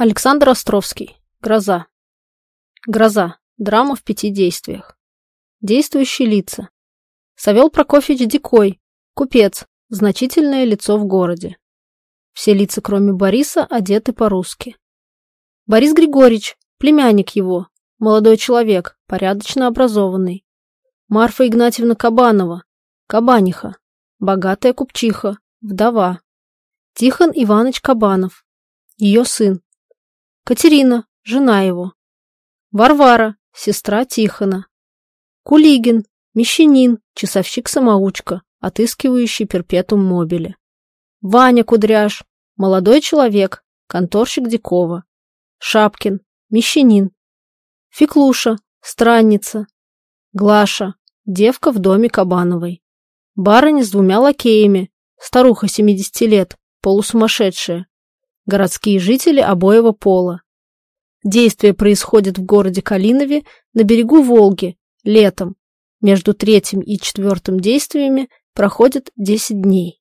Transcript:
Александр Островский. Гроза. Гроза. Драма в пяти действиях. Действующие лица. Савел Прокофьевич Дикой. Купец. Значительное лицо в городе. Все лица, кроме Бориса, одеты по-русски. Борис Григорьевич. Племянник его. Молодой человек. Порядочно образованный. Марфа Игнатьевна Кабанова. Кабаниха. Богатая купчиха. Вдова. Тихон Иванович Кабанов. Ее сын. Катерина, жена его. Варвара, сестра Тихона. Кулигин, мещанин, часовщик-самоучка, отыскивающий перпетум мобиле. Ваня Кудряш, молодой человек, конторщик Дикова. Шапкин, мещанин. Феклуша, странница. Глаша, девка в доме Кабановой. Барыня с двумя лакеями, старуха 70 лет, полусумасшедшая. Городские жители обоего пола. Действие происходит в городе Калинове на берегу Волги, летом. Между третьим и четвертым действиями проходит 10 дней.